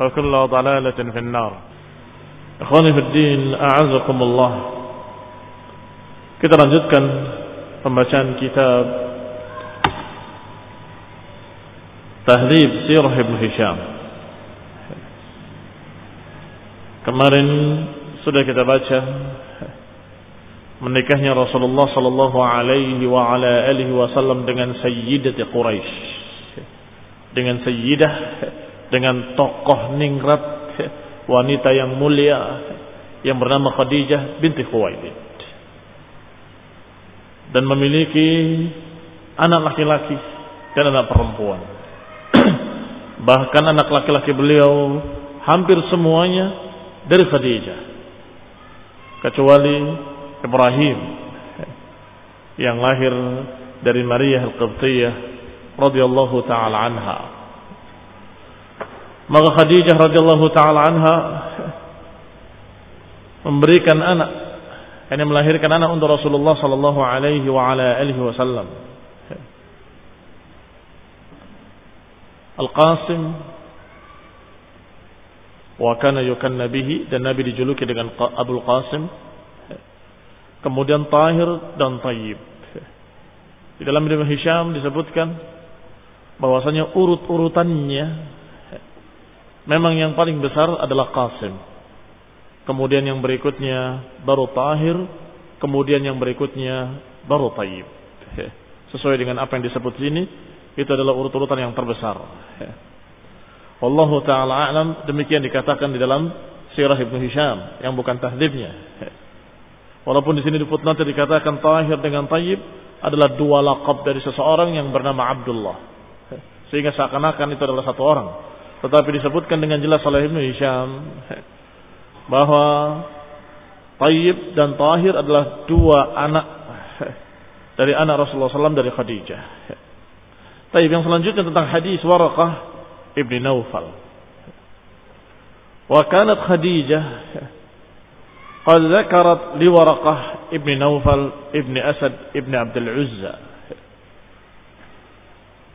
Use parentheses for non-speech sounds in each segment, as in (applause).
وكل ضلالة في النار إخواني في الدين أعزكم الله Kita lanjutkan pembacaan kitab Tahlib Sirah Ibn Hisham Kemarin sudah kita baca menikahnya Rasulullah sallallahu alaihi wa ala alihi wasallam dengan sayyidati Quraisy. Dengan sayyidah, dengan tokoh ningrat wanita yang mulia yang bernama Khadijah binti Khuwailid. Dan memiliki anak laki-laki dan anak perempuan. (clears throat) Bahkan anak laki-laki beliau hampir semuanya dari Khadijah kecuali Ibrahim yang lahir dari Maria Al-Qibtiyah radhiyallahu taala anha maka Khadijah radhiyallahu taala anha memberikan anak yang melahirkan anak untuk Rasulullah sallallahu alaihi wa ala alihi wasallam. Al-Qasim wa kana yukanna bihi dan Nabi dijuluki dengan Abdul Qasim. Kemudian Tahir dan Tayyib. Di dalam Ibnu Hisham disebutkan bahwasanya urut-urutannya memang yang paling besar adalah Qasim kemudian yang berikutnya baru Tahir kemudian yang berikutnya baru Tayyib (laughs) sesuai dengan apa yang disebut sini itu adalah urut-urutan yang terbesar (laughs) Wallahu taala alam demikian dikatakan di dalam Sirah Ibnu Hisham yang bukan tahdibnya. (laughs) Walaupun di sini di footnote dikatakan Tahir dengan Tayyib adalah dua lakab dari seseorang yang bernama Abdullah. Sehingga seakan-akan itu adalah satu orang. Tetapi disebutkan dengan jelas oleh Ibnu Hisham bahwa Tayyib dan Tahir adalah dua anak dari anak Rasulullah SAW dari Khadijah. Tayyib yang selanjutnya tentang hadis warakah Ibni Naufal. Wa kanat Khadijah qad zakarat li Waraqah Ibni Naufal Ibni Asad Ibni Abdul Uzza.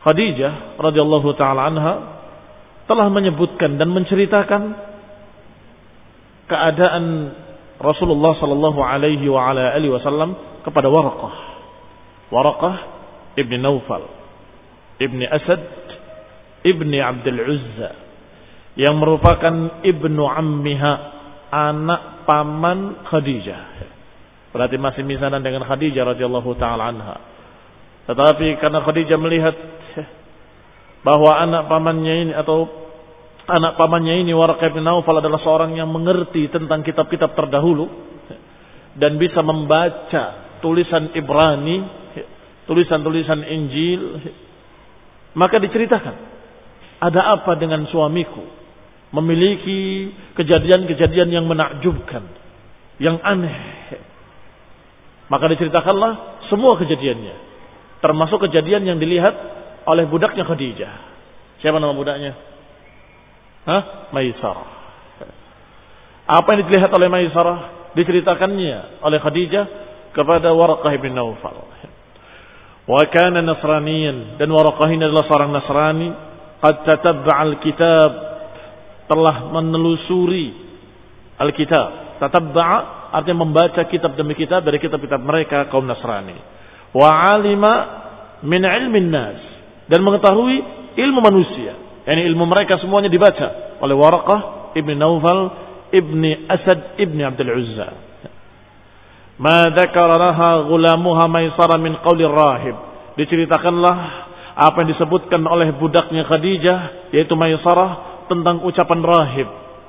Khadijah radhiyallahu taala anha telah menyebutkan dan menceritakan keadaan Rasulullah sallallahu alaihi wa ala alihi wasallam kepada Waraqah. Waraqah ibni Naufal ibni Asad ibni Abdul Uzza yang merupakan ibnu ammiha anak paman Khadijah. Berarti masih misanan dengan Khadijah radhiyallahu taala anha. Tetapi karena Khadijah melihat bahwa anak pamannya ini atau anak pamannya ini Waraqah bin Naufal adalah seorang yang mengerti tentang kitab-kitab terdahulu dan bisa membaca tulisan Ibrani, tulisan-tulisan Injil, maka diceritakan, ada apa dengan suamiku? Memiliki kejadian-kejadian yang menakjubkan, yang aneh. Maka diceritakanlah semua kejadiannya. Termasuk kejadian yang dilihat oleh budaknya Khadijah. Siapa nama budaknya? Hah? Maisarah. Apa yang dilihat oleh Maisarah? Diceritakannya oleh Khadijah kepada Warqah bin Naufal. Wa kana nasraniyan dan Warqah ini adalah seorang Nasrani qad tatabba'a al-kitab telah menelusuri al-kitab. Tatabba'a artinya membaca kitab demi kitab dari kitab-kitab mereka kaum Nasrani. Wa alima min ilmin nas dan mengetahui ilmu manusia. Yani ilmu mereka semuanya dibaca oleh Warqah ibn Naufal ibni Asad ibni Abdul Uzza. Ma dzakara laha ghulamuha Maisara min qawli rahib. Diceritakanlah apa yang disebutkan oleh budaknya Khadijah yaitu Maisarah tentang ucapan rahib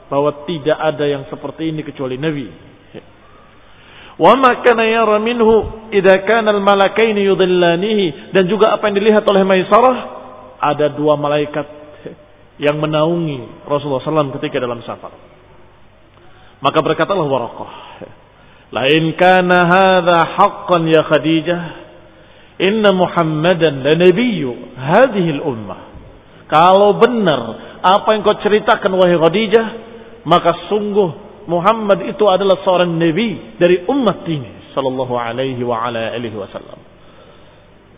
bahwa tidak ada yang seperti ini kecuali Nabi. Wa kana yara minhu kana al malakaini yudillanihi dan juga apa yang dilihat oleh Maisarah ada dua malaikat yang menaungi Rasulullah SAW ketika dalam safar. Maka berkatalah Waraqah, lain kana hadha haqqan ya Khadijah inna Muhammadan la nabiyyu hadhihi al-ummah kalau benar apa yang kau ceritakan wahai Khadijah maka sungguh Muhammad itu adalah seorang nabi dari umat ini sallallahu alaihi wa ala alihi wasallam.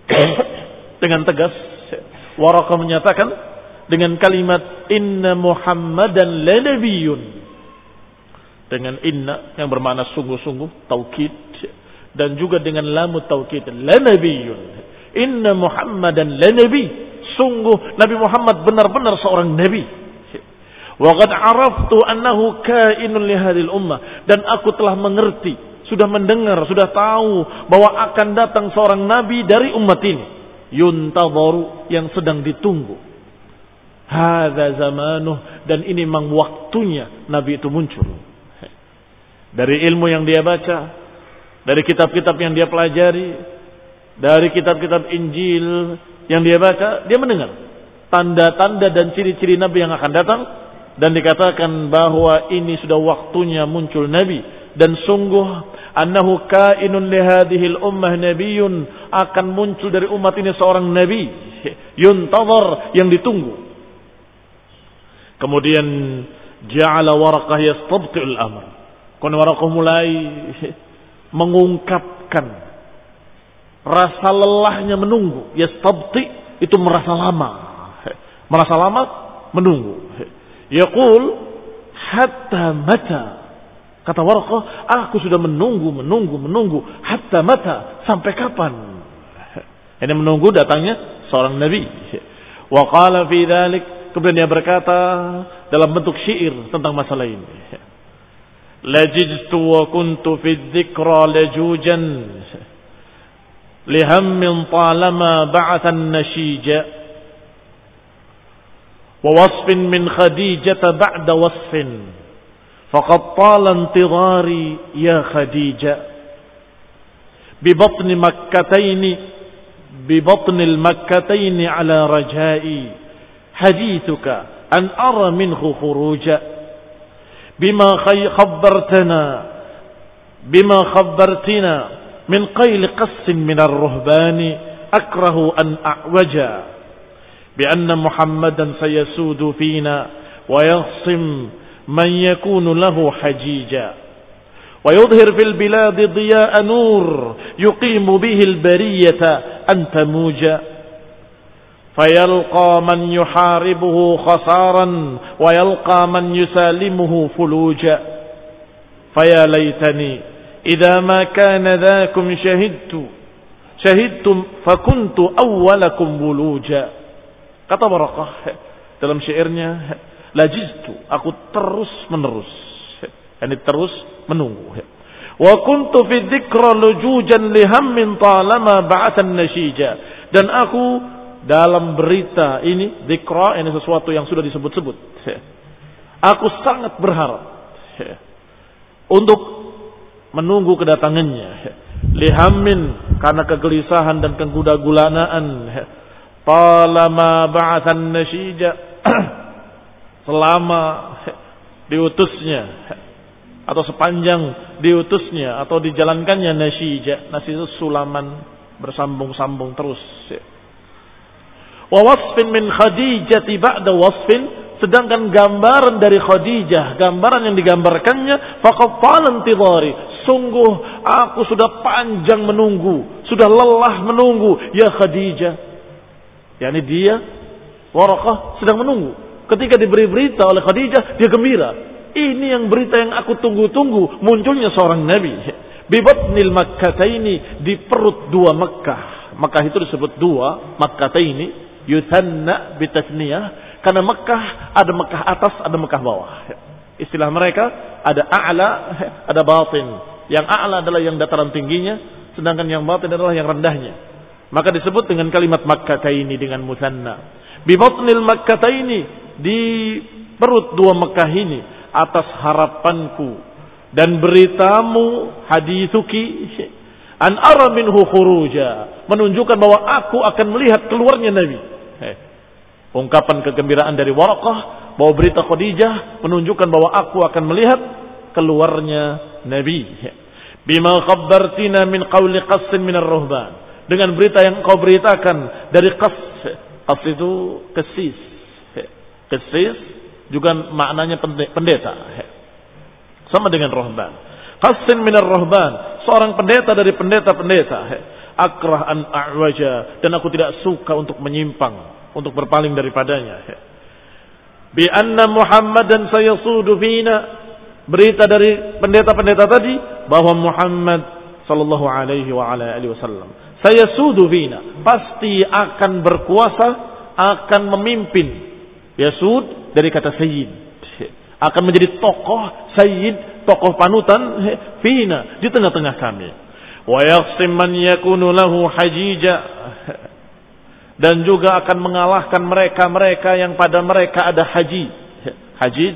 (coughs) Dengan tegas Waraqah menyatakan dengan kalimat inna Muhammadan la nabiyyun. Dengan inna yang bermakna sungguh-sungguh taukid dan juga dengan lamu taukid la nabiyyun. Inna muhammadan la nabi. Sungguh nabi Muhammad benar-benar seorang nabi wa qad araftu annahu kainun li ummah. Dan aku telah mengerti sudah mendengar sudah tahu bahwa akan datang seorang nabi dari umat ini. Yuntadharu yang sedang ditunggu. Hadza zamanuh dan ini memang waktunya nabi itu muncul. Dari ilmu yang dia baca, dari kitab-kitab yang dia pelajari, dari kitab-kitab Injil yang dia baca, dia mendengar tanda-tanda dan ciri-ciri Nabi yang akan datang dan dikatakan bahwa ini sudah waktunya muncul Nabi dan sungguh annahu kainun li hadhihi ummah nabiyyun akan muncul dari umat ini seorang nabi yuntazar yang ditunggu kemudian ja'ala waraqah yastabti'ul amr Konwarakoh mulai mengungkapkan rasa lelahnya menunggu. Ya stabti itu merasa lama. Merasa lama menunggu. Yaqul hatta mata. Kata Warqah, aku sudah menunggu, menunggu, menunggu. Hatta mata. Sampai kapan? (laughs) Ini menunggu datangnya seorang Nabi. (laughs) Wa qala fi dhalik. Kemudian dia berkata dalam bentuk syair tentang masalah ini. (laughs) Lajidtu wa kuntu fi dhikra lajujan. Lihammin talama ba'athan nashija. ووصف من خديجة بعد وصف. فقد طال انتظاري يا خديجة. ببطن مكتين ببطن المكتين على رجائي حديثك أن أرى منه خروجا بما خبرتنا بما خبرتنا من قيل قس من الرهبان أكره أن أعوجا بأن محمدا سيسود فينا ويغصم من يكون له حجيجا. ويظهر في البلاد ضياء نور يقيم به البرية أن تموجا فيلقى من يحاربه خسارا ويلقى من يسالمه فلوجا. فيا ليتني إذا ما كان ذاكم شهدت شهدتم فكنت أولكم بلوجا. Kata Barakah dalam syairnya lajiztu aku terus menerus ini terus menunggu wa kuntu fi dzikra lujujan lihammin talama ba'athan nashija dan aku dalam berita ini dikra ini sesuatu yang sudah disebut-sebut. Aku sangat berharap untuk menunggu kedatangannya. lihammin karena kegelisahan dan kegudagulanaan talama ba'athan nasyija (clears throat) selama diutusnya atau sepanjang diutusnya atau dijalankannya nasyija nasi itu sulaman bersambung-sambung terus. Wa wasfin min khadijati ba'da wasfin sedangkan gambaran dari Khadijah gambaran yang digambarkannya faqad talantidari sungguh aku sudah panjang menunggu sudah lelah menunggu ya Khadijah yakni dia Warakah sedang menunggu. Ketika diberi berita oleh Khadijah dia gembira. Ini yang berita yang aku tunggu-tunggu munculnya seorang nabi. Bibatnil makkataini di perut dua Makkah Makkah itu disebut dua Makkataini yuthanna bitasniyah karena Mekah ada Mekah atas ada Mekah bawah. Istilah mereka ada a'la ada batin. Yang a'la adalah yang dataran tingginya sedangkan yang batin adalah yang rendahnya maka disebut dengan kalimat Makkataini dengan musanna bi batnil Makkataini di perut dua Mekah ini atas harapanku dan beritamu hadithuki an ara minhu khuruja menunjukkan bahwa aku akan melihat keluarnya Nabi. Eh, ungkapan kegembiraan dari Waraqah bahwa berita Khadijah menunjukkan bahwa aku akan melihat keluarnya Nabi. Bima khabartina min qawli qassin min ar-ruhban. Dengan berita yang kau beritakan dari qas. Qas itu kesis. Kesis juga maknanya pendeta. Sama dengan rohban. Qassin min ar-ruhban seorang pendeta dari pendeta-pendeta. Akrah an a'waja. Dan aku tidak suka untuk menyimpang. Untuk berpaling daripadanya. Bi anna Muhammadan sayasudu fina. Berita dari pendeta-pendeta tadi. Bahwa Muhammad sallallahu alaihi wa ala alihi wasallam. Sayasudu fina. Pasti akan berkuasa. Akan memimpin. Yasud dari kata sayyid akan menjadi tokoh sayyid, tokoh panutan fina di tengah-tengah kami. Wa yaqsim man yakunu lahu hajija dan juga akan mengalahkan mereka-mereka yang pada mereka ada haji. Haji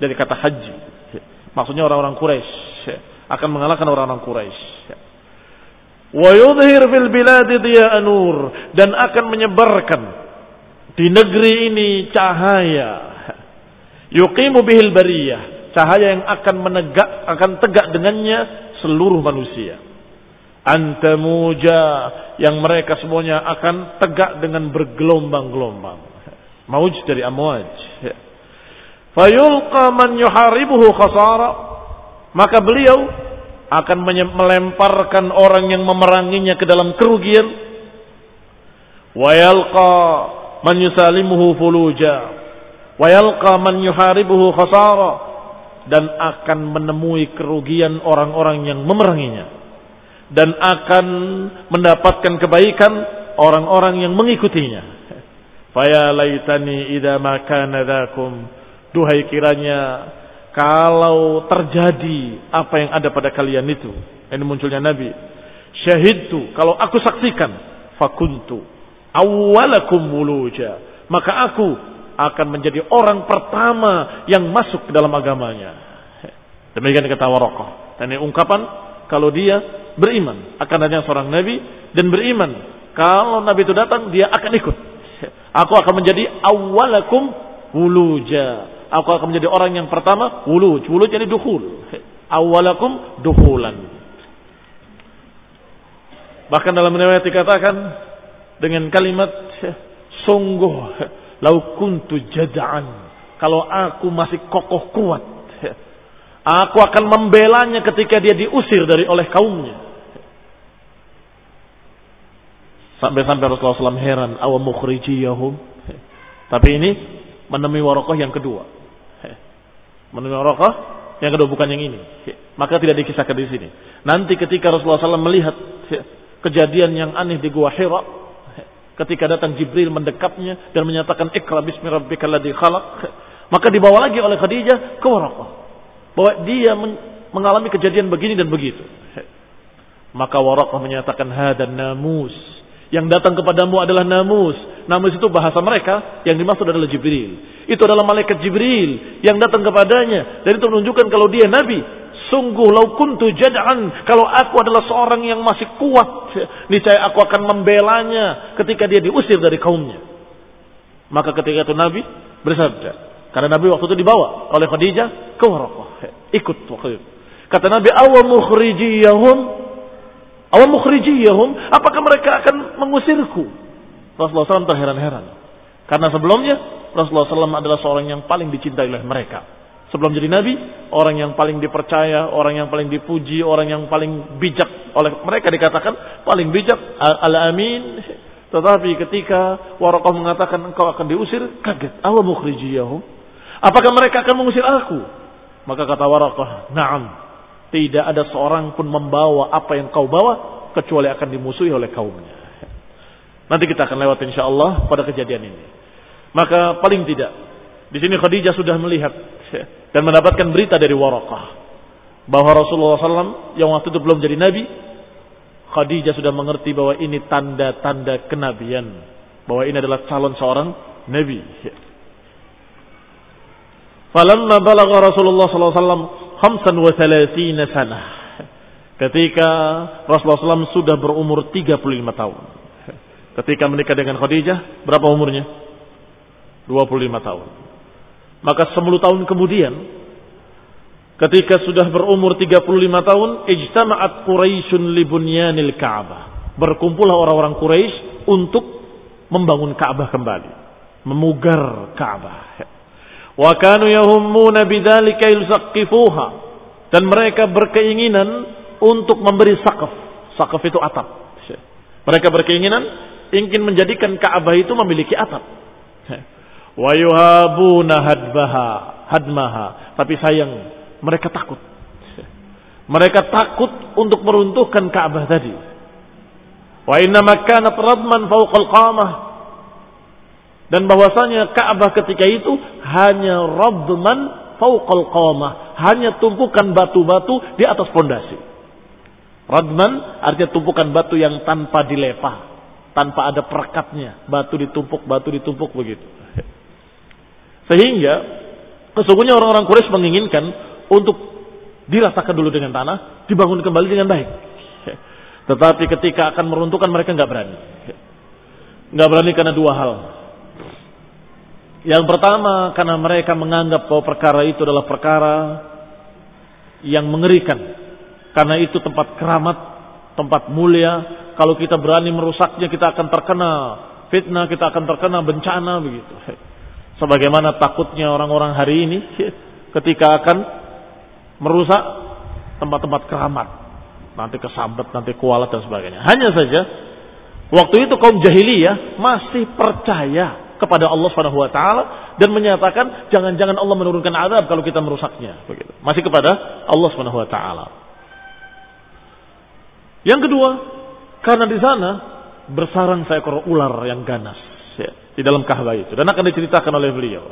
dari kata haji. Maksudnya orang-orang Quraisy akan mengalahkan orang-orang Quraisy. Wa yudhir fil bilad nur. Dan akan menyebarkan di negeri ini cahaya. Yuqimu bihil bariyah. Cahaya yang akan menegak akan tegak dengannya seluruh manusia. Antamuja yang mereka semuanya akan tegak dengan bergelombang-gelombang. Mauj dari amwaj. Fayulqa man yuharibuhu khasara. Maka beliau akan melemparkan orang yang memeranginya ke dalam kerugian. Wa yalqa man yusalimuhu fuluja. Wa yalqa man yuharibuhu khasara. Dan akan menemui kerugian orang-orang yang memeranginya. Dan akan mendapatkan kebaikan orang-orang yang mengikutinya. Faya laitani idza ma kana duhai kiranya kalau terjadi apa yang ada pada kalian itu ini munculnya nabi syahidtu kalau aku saksikan fakuntu awwalakum wuluja maka aku akan menjadi orang pertama yang masuk ke dalam agamanya. Demikian kata Warokoh. Dan ini ungkapan kalau dia beriman akan adanya seorang nabi dan beriman kalau nabi itu datang dia akan ikut. Aku akan menjadi awalakum wuluja. Aku akan menjadi orang yang pertama wuluj. Wuluj jadi duhul. Awalakum duhulan. Bahkan dalam riwayat dikatakan dengan kalimat sungguh Lau kuntu jada'an. Kalau aku masih kokoh kuat. Aku akan membelanya ketika dia diusir dari oleh kaumnya. Sampai-sampai Rasulullah SAW heran. Awa mukhrijiyahum. Tapi ini menemui warokoh yang kedua. Menemui warokoh yang kedua bukan yang ini. Maka tidak dikisahkan di sini. Nanti ketika Rasulullah SAW melihat kejadian yang aneh di Gua Hira, Ketika datang Jibril mendekapnya dan menyatakan ikra bismi rabbikal ladzi khalaq, maka dibawa lagi oleh Khadijah ke Waraqah. Bahwa dia mengalami kejadian begini dan begitu. Maka Waraqah menyatakan hadan namus. Yang datang kepadamu adalah namus. Namus itu bahasa mereka yang dimaksud adalah Jibril. Itu adalah malaikat Jibril yang datang kepadanya dan itu menunjukkan kalau dia nabi Sungguh lau kuntu jad'an. Kalau aku adalah seorang yang masih kuat. Niscaya aku akan membelanya ketika dia diusir dari kaumnya. Maka ketika itu Nabi bersabda. Karena Nabi waktu itu dibawa oleh Khadijah ke Waraqah. Ikut waktu itu. Kata Nabi, awa mukhrijiyahum. Awa mukhrijiyahum. Apakah mereka akan mengusirku? Rasulullah SAW terheran-heran. Karena sebelumnya Rasulullah SAW adalah seorang yang paling dicintai oleh mereka. Sebelum jadi nabi, orang yang paling dipercaya, orang yang paling dipuji, orang yang paling bijak oleh mereka dikatakan paling bijak al-amin. Tetapi ketika Warokoh mengatakan engkau akan diusir, kaget. Awa mukhrijiyahum. Apakah mereka akan mengusir aku? Maka kata Warokoh, naam. Tidak ada seorang pun membawa apa yang kau bawa, kecuali akan dimusuhi oleh kaumnya. Nanti kita akan lewat insya Allah pada kejadian ini. Maka paling tidak, di sini Khadijah sudah melihat dan mendapatkan berita dari Warakah bahwa Rasulullah SAW yang waktu itu belum jadi nabi, Khadijah sudah mengerti bahwa ini tanda-tanda kenabian, bahwa ini adalah calon seorang nabi. Falamma balagha Rasulullah SAW khamsan wa sana. Ketika Rasulullah SAW sudah berumur 35 tahun. Ketika menikah dengan Khadijah, berapa umurnya? 25 tahun. Maka 10 tahun kemudian ketika sudah berumur 35 tahun ijtama'at Quraisyun li bunyanil Ka'bah. Berkumpullah orang-orang Quraisy untuk membangun Ka'bah kembali, memugar Ka'bah. Wa kanu yahummuna bidzalika yusaqqifuha. Dan mereka berkeinginan untuk memberi sakaf. Sakaf itu atap. Mereka berkeinginan ingin menjadikan Ka'bah itu memiliki atap (laughs) wa yuhabuna hadbaha hadmaha. Tapi sayang mereka takut. (laughs) Mereka takut untuk meruntuhkan Ka'bah tadi. Wa inna makanat radman fawqal qamah dan bahwasanya Ka'bah ketika itu hanya radman fawqal qamah hanya tumpukan batu-batu di atas pondasi. Radman artinya tumpukan batu yang tanpa dilepah tanpa ada perekatnya batu ditumpuk batu ditumpuk begitu sehingga sesungguhnya orang-orang Quraisy menginginkan untuk diratakan dulu dengan tanah, dibangun kembali dengan baik. Tetapi ketika akan meruntuhkan mereka nggak berani. Nggak berani karena dua hal. Yang pertama karena mereka menganggap bahwa perkara itu adalah perkara yang mengerikan. Karena itu tempat keramat, tempat mulia. Kalau kita berani merusaknya kita akan terkena fitnah, kita akan terkena bencana begitu. Sebagaimana takutnya orang-orang hari ini ketika akan merusak tempat-tempat keramat. Nanti kesambet, nanti kualat dan sebagainya. Hanya saja waktu itu kaum jahiliyah masih percaya kepada Allah Subhanahu wa taala dan menyatakan jangan-jangan Allah menurunkan azab kalau kita merusaknya begitu. Masih kepada Allah Subhanahu wa taala. Yang kedua, karena di sana bersarang seekor ular yang ganas di dalam Ka'bah itu dan akan diceritakan oleh beliau.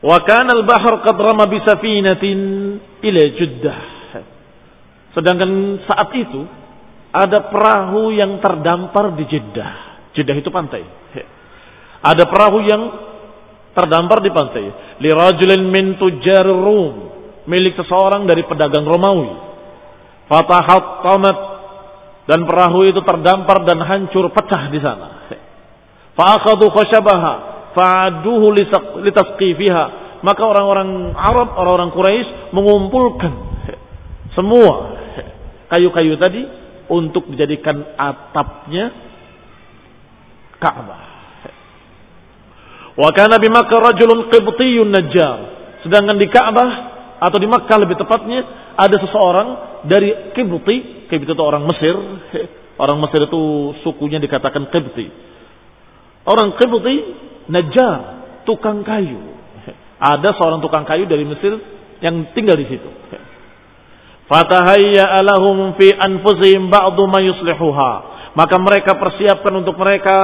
Wa kana al-bahr qad rama bi safinatin ila Jeddah. Sedangkan saat itu ada perahu yang terdampar di Jeddah. Jeddah itu pantai. Ada perahu yang terdampar di pantai. Li rajulin min tujar Rum, milik seseorang dari pedagang Romawi. Fatahattamat dan perahu itu terdampar dan hancur pecah di sana. Fa'akhadhu khashabaha fa'aduhu litasqifiha. Maka orang-orang Arab, orang-orang Quraisy mengumpulkan semua kayu-kayu tadi untuk dijadikan atapnya Ka'bah. Wa kana bi Makkah rajulun qibtiyun najjar. Sedangkan di Ka'bah atau di Makkah lebih tepatnya ada seseorang dari Qibti, Qibti itu orang Mesir. Orang Mesir itu sukunya dikatakan Qibti Orang Qibti Najjar, tukang kayu. Ada seorang tukang kayu dari Mesir yang tinggal di situ. Fatahayya alahum fi anfusihim ba'du ma yuslihuha. Maka mereka persiapkan untuk mereka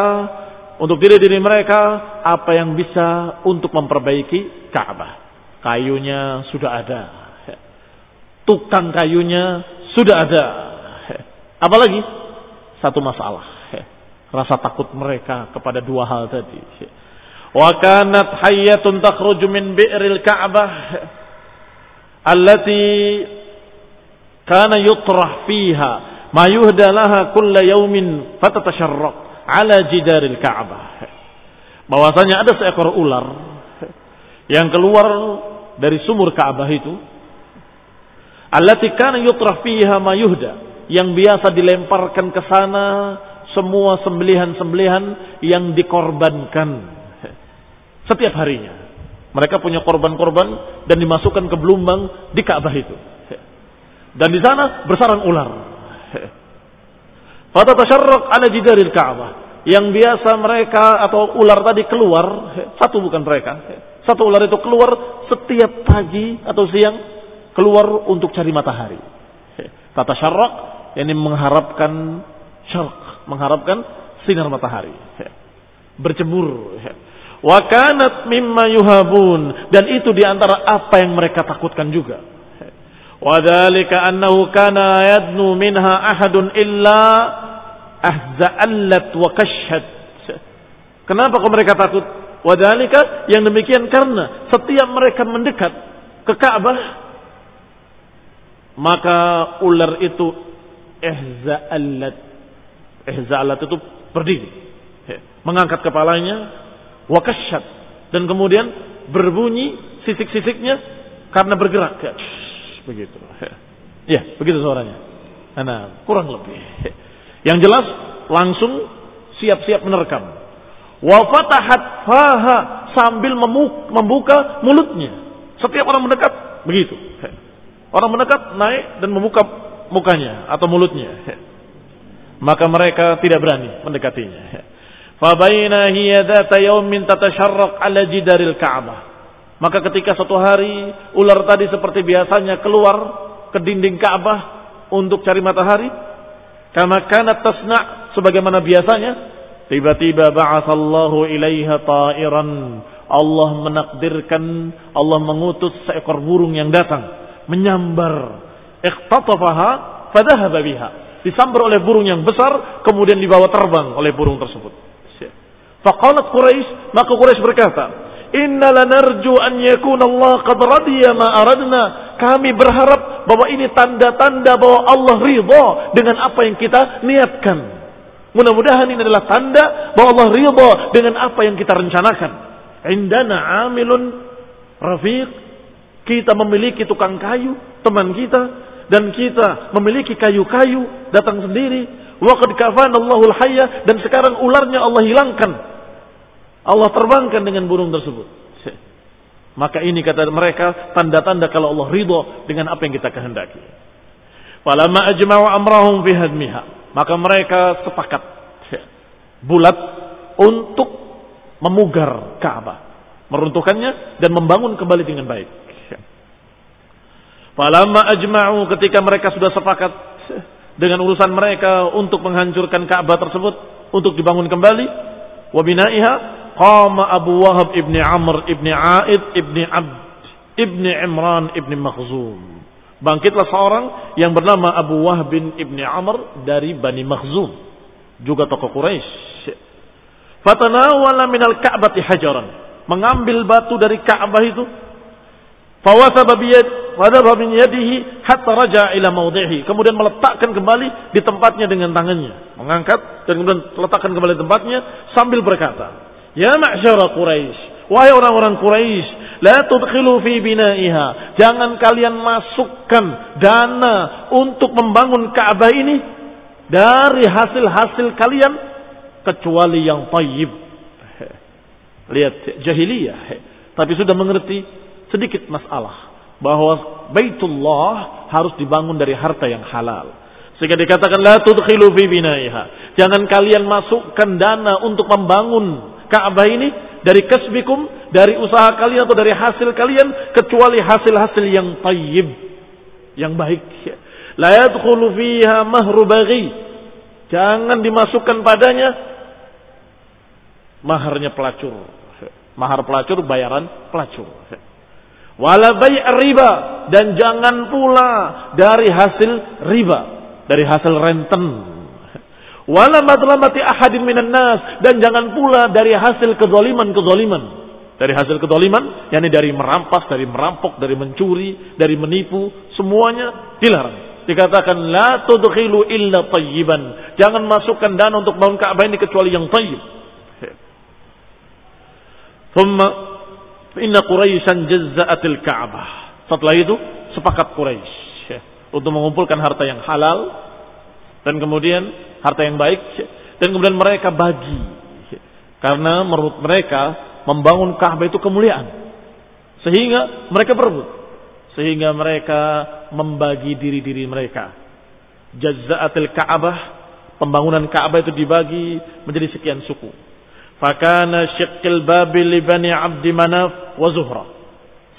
untuk diri-diri mereka apa yang bisa untuk memperbaiki Ka'bah. Kayunya sudah ada. Tukang kayunya sudah ada. Apalagi satu masalah rasa takut mereka kepada dua hal tadi. Wa kanat hayyatun takhruju min bi'ril Ka'bah allati kana yutrah fiha ma yuhda laha kulla yaumin fatatasharraq ala jidaril Ka'bah. Bahwasanya ada seekor ular yang keluar dari sumur Ka'bah itu allati kana yutrah fiha ma yuhda yang biasa dilemparkan ke sana semua sembelihan-sembelihan yang dikorbankan setiap harinya. Mereka punya korban-korban dan dimasukkan ke belumbang di Ka'bah itu. Dan di sana bersarang ular. Fata tasyarraq ala jidaril Ka'bah. Yang biasa mereka atau ular tadi keluar, satu bukan mereka. Satu ular itu keluar setiap pagi atau siang keluar untuk cari matahari. Tata syarrak ini mengharapkan syarq, mengharapkan sinar matahari. Berjemur Wa kanat mimma yuhabun dan itu di antara apa yang mereka takutkan juga. Wa dzalika annahu kana yadnu minha ahadun illa ahza'allat wa kashhat. Kenapa kok mereka takut? Wa dzalika yang demikian karena setiap mereka mendekat ke Ka'bah maka ular itu ihza'allat. Ihza'allat itu berdiri. Mengangkat kepalanya wakasyat. Dan kemudian berbunyi sisik-sisiknya karena bergerak. Ya, begitu. Ya. Begitu suaranya. Nah kurang lebih. Yang jelas langsung siap-siap menerkam. Wa fatahat faha sambil membuka mulutnya. Setiap orang mendekat begitu. Orang mendekat naik dan membuka mukanya atau mulutnya maka mereka tidak berani mendekatinya Fabaina hiya dhata yaumin tatasharraq ala jidaril Ka'bah. Maka ketika suatu hari ular tadi seperti biasanya keluar ke dinding Ka'bah untuk cari matahari, kama kanat tasna' sebagaimana biasanya, tiba-tiba ba'atsallahu ilaiha ta'iran. Allah menakdirkan, Allah mengutus seekor burung yang datang menyambar. Ikhtatafaha fadhahaba biha. Disambar oleh burung yang besar kemudian dibawa terbang oleh burung tersebut. Faqalat Quraisy, maka Quraisy berkata, "Inna lanarju an yakuna Allah qad radiya ma aradna." Kami berharap bahwa ini tanda-tanda bahwa Allah ridha dengan apa yang kita niatkan. Mudah-mudahan ini adalah tanda bahwa Allah ridha dengan apa yang kita rencanakan. Indana amilun rafiq, kita memiliki tukang kayu, teman kita, dan kita memiliki kayu-kayu datang sendiri. Waqad kafana Allahul hayya dan sekarang ularnya Allah hilangkan Allah terbangkan dengan burung tersebut. Maka ini kata mereka tanda-tanda kalau Allah ridho dengan apa yang kita kehendaki. Falamma ajma'u amrahum fi hadmiha. Maka mereka sepakat bulat untuk memugar Ka'bah, meruntuhkannya dan membangun kembali dengan baik. Falamma ajma'u ketika mereka sudah sepakat dengan urusan mereka untuk menghancurkan Ka'bah tersebut untuk dibangun kembali, wabinaiha qama Abu Wahab ibni Amr ibni Aid ibni Abd ibni Imran ibni Makhzum. Bangkitlah seorang yang bernama Abu Wahab bin ibni Amr dari Bani Makhzum. Juga tokoh Quraisy. Fatanawala minal Ka'bati hajaran. Mengambil batu dari Ka'bah itu. Fawasaba biyad hatta raja ila. Kemudian meletakkan kembali di tempatnya dengan tangannya. Mengangkat dan kemudian letakkan kembali di tempatnya sambil berkata, Ya ma'syara Quraisy, wahai orang-orang Quraisy, la tudkhilu fi bina'iha. Jangan kalian masukkan dana untuk membangun Ka'bah ini dari hasil-hasil kalian kecuali yang tayyib. Lihat jahiliyah, tapi sudah mengerti sedikit masalah bahwa Baitullah harus dibangun dari harta yang halal. Sehingga dikatakan la tudkhilu fi bina'iha. Jangan kalian masukkan dana untuk membangun Ka'bah ini dari kasbikum, dari usaha kalian atau dari hasil kalian kecuali hasil-hasil yang tayyib, yang baik. La yadkhulu fiha mahru baghi. Jangan dimasukkan padanya maharnya pelacur. Mahar pelacur bayaran pelacur. Wala riba dan jangan pula dari hasil riba, dari hasil renten Wala madlamati ahadin minan nas dan jangan pula dari hasil kezaliman-kezaliman. Dari hasil kezaliman, yakni dari merampas, dari merampok, dari mencuri, dari menipu, semuanya dilarang. dikatakan la tudkhilu illa tayyiban. Jangan masukkan dana untuk bangun Ka'bah ini kecuali yang tayyib. Thumma inna Quraisyan jazza'atil Ka'bah. Setelah itu sepakat Quraisy untuk mengumpulkan harta yang halal dan kemudian harta yang baik dan kemudian mereka bagi karena menurut mereka membangun Ka'bah itu kemuliaan. Sehingga mereka berebut. Sehingga mereka membagi diri-diri mereka. Jazzaatil Ka'bah pembangunan Ka'bah itu dibagi menjadi sekian suku fakana syiqqil babil li bani abdi manaf wa zuhra.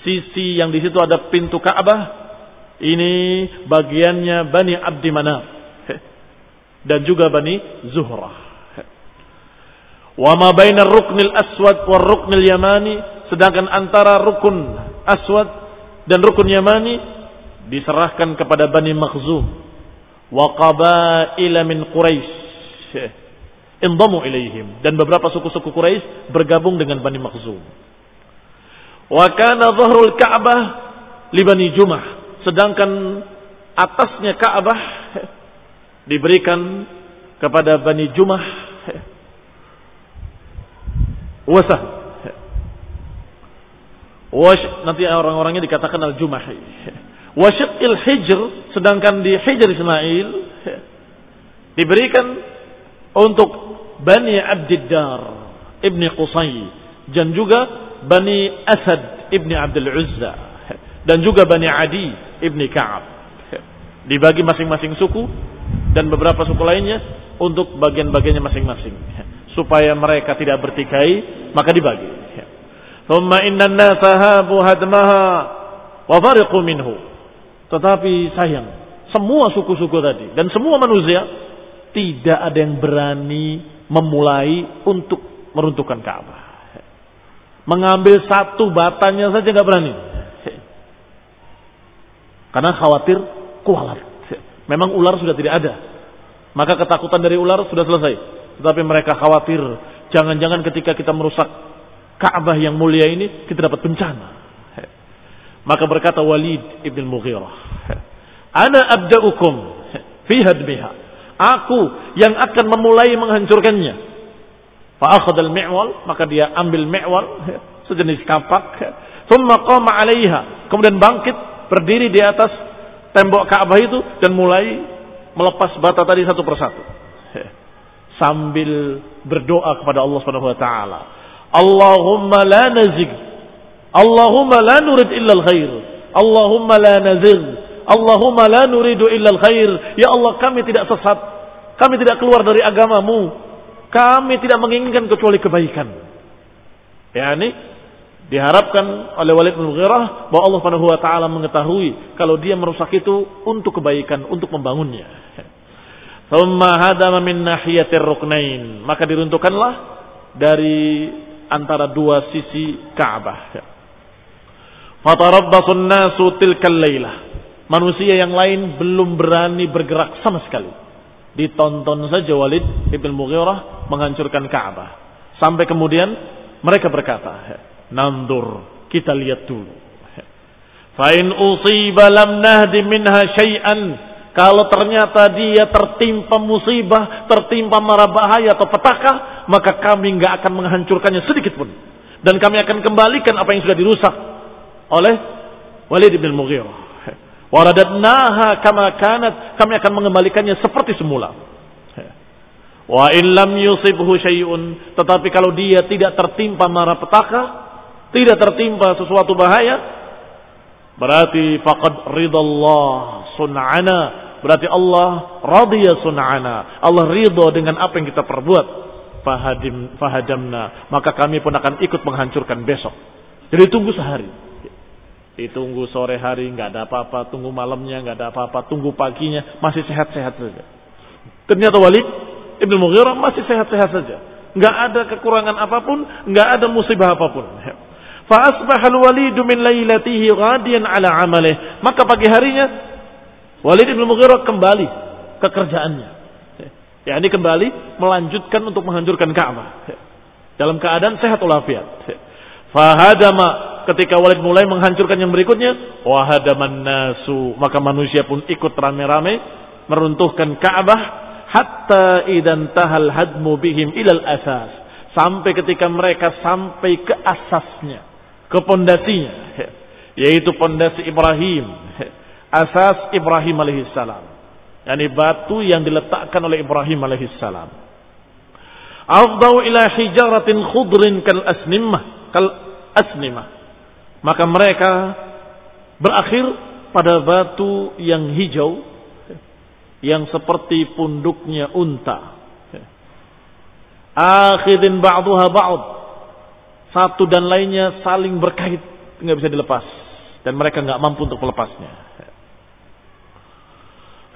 Sisi yang di situ ada pintu Ka'bah. Ini bagiannya Bani Abdi Manaf. (laughs) Dan juga Bani Zuhrah. (laughs) Wa ma bainar ruknil aswad war ruknil yamani. Sedangkan antara rukun aswad dan rukun yamani diserahkan kepada Bani Makhzum. Wa qabaila min Quraisy (laughs) indamu ilaihim. Dan beberapa suku-suku Quraisy bergabung dengan Bani Makhzum. Wa kana dhahrul Ka'bah li Bani Jumah. Sedangkan atasnya Ka'bah diberikan kepada Bani Jumah. Wasah wash nanti orang-orangnya dikatakan al-Jumah. Il hijr sedangkan di Hijr Ismail diberikan untuk Bani Abdiddar Ibni Qusay dan juga Bani Asad Ibni Abdul Uzza dan juga Bani Adi ibni Ka'ab. Dibagi masing-masing suku dan beberapa suku lainnya untuk bagian-bagiannya masing-masing. Supaya mereka tidak bertikai, maka dibagi. Thumma inna nasa habu hadmaha wa fariqu minhu. Tetapi sayang, semua suku-suku tadi dan semua manusia tidak ada yang berani memulai untuk meruntuhkan Ka'bah. Mengambil satu batanya saja nggak berani. Karena khawatir kualat. Memang ular sudah tidak ada. Maka ketakutan dari ular sudah selesai. Tetapi mereka khawatir. Jangan-jangan ketika kita merusak Ka'bah yang mulia ini, kita dapat bencana. Maka berkata Walid ibn Mughirah. Ana abda'ukum fi hadmiha. Aku yang akan memulai menghancurkannya. Fa'akhad al-mi'wal. Maka dia ambil mi'wal. Sejenis kapak. Thumma qama alaiha. Kemudian bangkit berdiri di atas tembok Ka'bah itu dan mulai melepas bata tadi satu persatu. Sambil berdoa kepada Allah Subhanahu wa taala. Allahumma la nazig. Allahumma la nurid illa al-khair. Allahumma la nazig. Allahumma la nuridu illa al-khair. Ya Allah, kami tidak sesat. Kami tidak keluar dari agamamu. Kami tidak menginginkan kecuali kebaikan. Ya, ini Diharapkan oleh Walid bin Mughirah bahwa Allah Subhanahu wa taala mengetahui kalau dia merusak itu untuk kebaikan, untuk membangunnya. Thumma hadama min nahiyatir ruknain. Maka diruntuhkanlah dari antara dua sisi Ka'bah. Fatarabbasun nasu tilkal lailah. Manusia yang lain belum berani bergerak sama sekali. Ditonton saja Walid ibn Mughirah menghancurkan Ka'bah. Sampai kemudian mereka berkata, Nandur, kita lihat dulu. Fa'in usiba lam nahdi minha syai'an. Kalau ternyata dia tertimpa musibah, tertimpa mara bahaya atau petaka, maka kami nggak akan menghancurkannya sedikit pun. Dan kami akan kembalikan apa yang sudah dirusak oleh Walid bin Mughirah. Waradatnaha kama kanat, kami akan mengembalikannya seperti semula. Wa in lam yusibhu syai'un, tetapi kalau dia tidak tertimpa mara petaka, tidak tertimpa sesuatu bahaya, berarti faqad ridallah sun'ana. Berarti Allah radhiya sun'ana. Allah ridho dengan apa yang kita perbuat. Fahadim, fahadamna. Maka kami pun akan ikut menghancurkan besok. Jadi tunggu sehari. Ditunggu sore hari nggak ada apa-apa, tunggu malamnya nggak ada apa-apa, tunggu paginya masih sehat-sehat saja. Ternyata Walid Ibnu Mughirah masih sehat-sehat saja. Nggak ada kekurangan apa pun, nggak ada musibah apa pun. Fa'asbaha al-Walid min lailatihi ghadiyan ala amalih. Maka pagi harinya Walid bin Mughirah kembali ke kerjaannya. Ya, ini kembali melanjutkan untuk menghancurkan Ka'bah. Dalam keadaan sehat walafiat. Fahadama ketika Walid mulai menghancurkan yang berikutnya, wahadaman nasu, maka manusia pun ikut rame-rame meruntuhkan Ka'bah hatta idan tahal hadmu bihim ilal asas. Sampai ketika mereka sampai ke asasnya, ke pondasinya, yaitu pondasi Ibrahim, asas Ibrahim alaihissalam. Yani batu yang diletakkan oleh Ibrahim alaihissalam. Afdau ila hijaratin khudrin kal asnimah, kal asnimah. Maka mereka berakhir pada batu yang hijau yang seperti punduknya unta. Akhidin ba'duha ba'd. Satu dan lainnya saling berkait, nggak bisa dilepas dan mereka nggak mampu untuk melepasnya.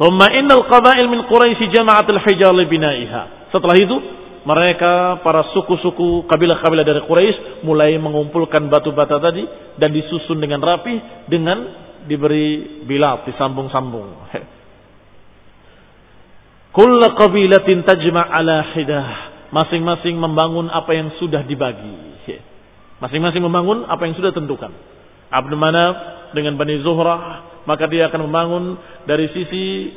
Thumma innal qabail min Quraisy jama'at al-hijar bina'iha. Setelah itu mereka para suku-suku kabilah-kabilah dari Quraisy mulai mengumpulkan batu bata tadi dan disusun dengan rapi dengan diberi bilat disambung-sambung. (laughs) Kulla qabilatin tajma' ala hidah. Masing-masing membangun apa yang sudah dibagi. (laughs) Masing-masing membangun apa yang sudah tentukan. Abdul Manaf dengan Bani Zuhrah, maka dia akan membangun dari sisi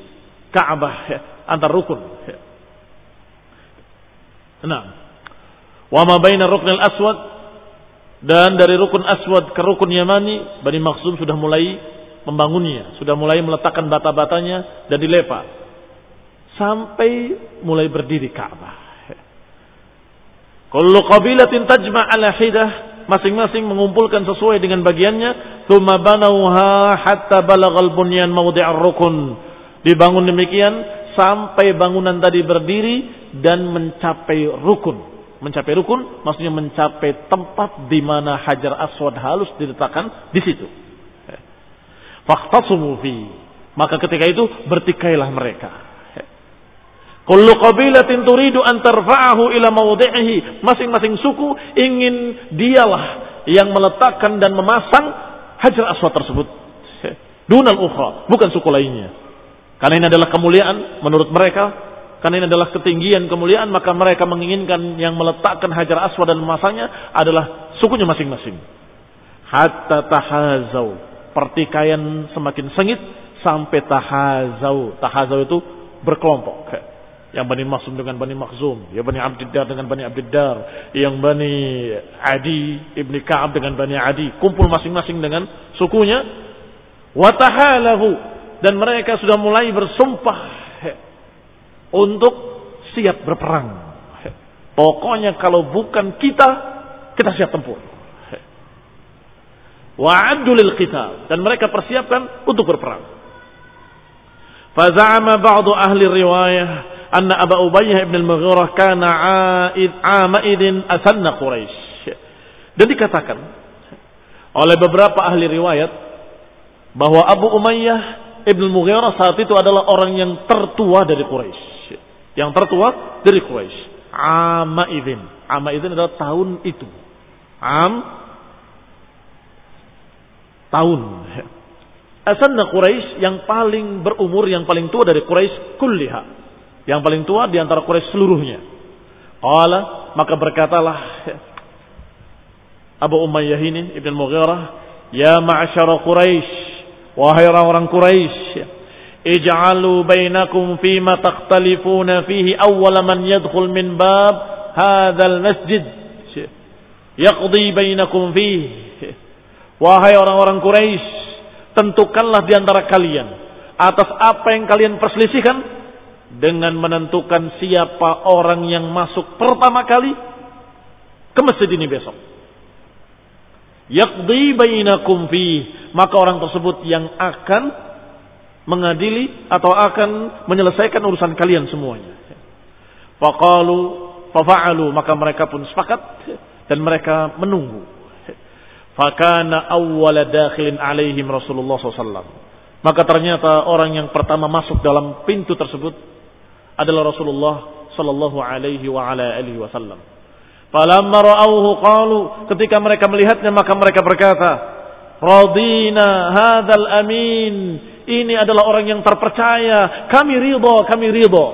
Ka'bah (laughs) antar rukun. Nah, wa ma baina ruknil aswad dan dari rukun aswad ke rukun yamani Bani Maksum sudah mulai membangunnya, sudah mulai meletakkan bata-batanya dan dilepa. Sampai mulai berdiri Ka'bah. Kullu qabilatin tajma' ala hidah masing-masing mengumpulkan sesuai dengan bagiannya thumma banauha hatta balagal bunyan mawdi'ar rukun. Dibangun demikian sampai bangunan tadi berdiri dan mencapai rukun mencapai rukun maksudnya mencapai tempat di mana hajar aswad halus diletakkan di situ fahtasumu fi maka ketika itu bertikailah mereka Kullu qabilatin turidu an tarfa'ahu ila mawdi'ihi. Masing-masing suku ingin dialah yang meletakkan dan memasang hajar aswad tersebut. Dunal ukhra, bukan suku lainnya. Karena ini adalah kemuliaan menurut mereka. Karena ini adalah ketinggian kemuliaan, maka mereka menginginkan yang meletakkan hajar aswad dan memasangnya adalah sukunya masing-masing. Hatta tahazau. Pertikaian semakin sengit sampai tahazau. Tahazau itu berkelompok yang Bani Maksum dengan Bani Maksum, yang Bani Abdiddar dengan Bani Abdiddar, yang Bani Adi ibni Ka'ab dengan Bani Adi, kumpul masing-masing dengan sukunya. Watahalahu dan mereka sudah mulai bersumpah untuk siap berperang. Pokoknya kalau bukan kita, kita siap tempur. Wa'addu lil qital dan mereka persiapkan untuk berperang. Faza'ama ba'du ahli riwayah anna Abu Ubayyah ibn al-Mughirah kana a'id amaidin asanna Quraisy. Dan dikatakan oleh beberapa ahli riwayat bahwa Abu Umayyah ibn al-Mughirah saat itu adalah orang yang tertua dari Quraisy. Yang tertua dari Quraisy. Amaidin. Amaidin adalah tahun itu. Am tahun. Asanna Quraisy yang paling berumur, yang paling tua dari Quraisy kulliha yang paling tua di antara Quraisy seluruhnya. Allah maka berkatalah Abu Umayyah ini Ibn Mughirah, "Ya ma'syara Quraisy, wahai orang-orang Quraisy, ij'alu bainakum fima takhtalifuna fihi awwal man yadkhul min bab hadzal masjid yaqdi bainakum fihi." Wahai orang-orang Quraisy, tentukanlah di antara kalian atas apa yang kalian perselisihkan dengan menentukan siapa orang yang masuk pertama kali ke masjid ini besok. Yaqdi bainakum fi, maka orang tersebut yang akan mengadili atau akan menyelesaikan urusan kalian semuanya. Faqalu fafa'alu, maka mereka pun sepakat dan mereka menunggu. Fakana awwala dakhilin alaihim Rasulullah SAW. Maka ternyata orang yang pertama masuk dalam pintu tersebut adalah Rasulullah sallallahu alaihi wasallam. Falamma ra'awhu qalu ketika mereka melihatnya maka mereka berkata, "Radina hadzal amin." Ini adalah orang yang terpercaya. Kami ridho, kami ridho.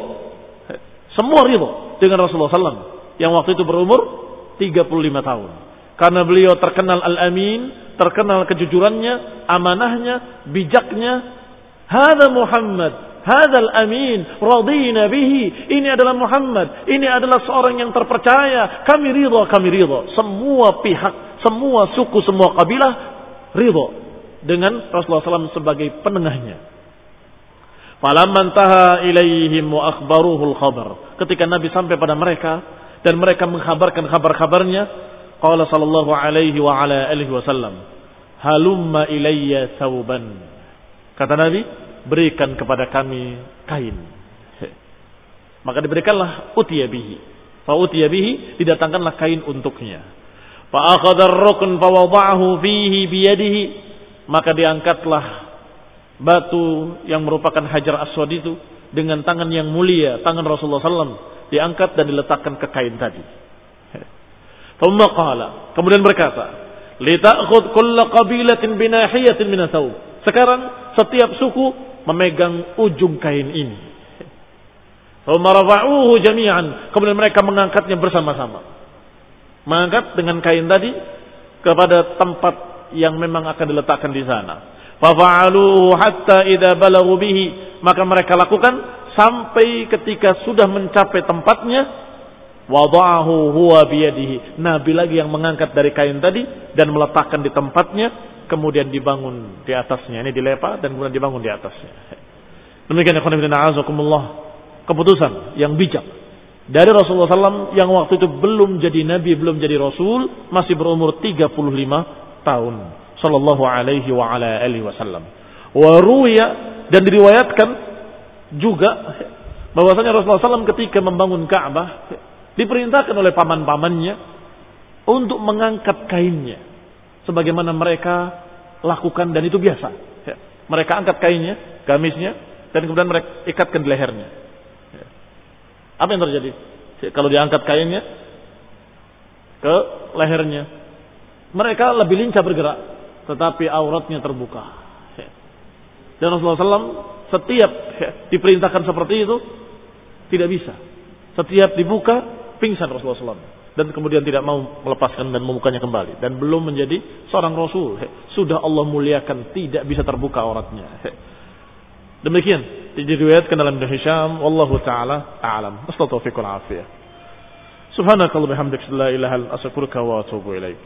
Semua ridho dengan Rasulullah SAW yang waktu itu berumur 35 tahun. Karena beliau terkenal al-amin, terkenal kejujurannya, amanahnya, bijaknya. Hada Muhammad, Hadal amin, radina bihi. Ini adalah Muhammad. Ini adalah seorang yang terpercaya. Kami ridho, kami ridho. Semua pihak, semua suku, semua kabilah ridho dengan Rasulullah SAW sebagai penengahnya. Falamman taha ilaihim wa akhbaruhul khabar. Ketika Nabi sampai pada mereka dan mereka mengkhabarkan kabar-kabarnya, qala sallallahu alaihi wa ala alihi wasallam, "Halumma ilayya sauban." Kata Nabi, "Berikan kepada kami kain." Maka diberikanlah utiya bihi. Fa utiya bihi, didatangkanlah kain untuknya. Fa ar-rukn fihi biyadihi. Maka diangkatlah batu yang merupakan hajar aswad itu dengan tangan yang mulia, tangan Rasulullah SAW diangkat dan diletakkan ke kain tadi. Kemudian berkata, "Lita'khudh kulla qabilatin binahiyatin min Sekarang setiap suku memegang ujung kain ini. jami'an. Kemudian mereka mengangkatnya bersama-sama. Mengangkat dengan kain tadi kepada tempat yang memang akan diletakkan di sana. Fafa'aluhu hatta idza balagu bihi. Maka mereka lakukan sampai ketika sudah mencapai tempatnya wada'ahu huwa biyadihi. Nabi lagi yang mengangkat dari kain tadi dan meletakkan di tempatnya kemudian dibangun di atasnya. Ini dilepa dan kemudian dibangun di atasnya. Demikian ikhwan. Keputusan yang bijak dari Rasulullah SAW yang waktu itu belum jadi nabi, belum jadi rasul, masih berumur 35 tahun sallallahu alaihi wa ala alihi wasallam. Wa ruya dan diriwayatkan juga bahwasanya Rasulullah SAW ketika membangun Ka'bah diperintahkan oleh paman-pamannya untuk mengangkat kainnya sebagaimana mereka lakukan dan itu biasa. Mereka angkat kainnya, gamisnya dan kemudian mereka ikatkan di lehernya. Apa yang terjadi? Kalau diangkat kainnya ke lehernya, mereka lebih lincah bergerak tetapi auratnya terbuka. Dan Rasulullah SAW setiap diperintahkan seperti itu tidak bisa. Setiap dibuka pingsan Rasulullah SAW dan kemudian tidak mau melepaskan dan membukanya kembali dan belum menjadi seorang Rasul. Sudah Allah muliakan tidak bisa terbuka auratnya. Demikian diriwayatkan dalam Ibnu Hisham wallahu taala a'lam. Astagfirullahaladzim. Subhanakallah bihamdika la ilaha illa anta astaghfiruka wa atubu ilaik.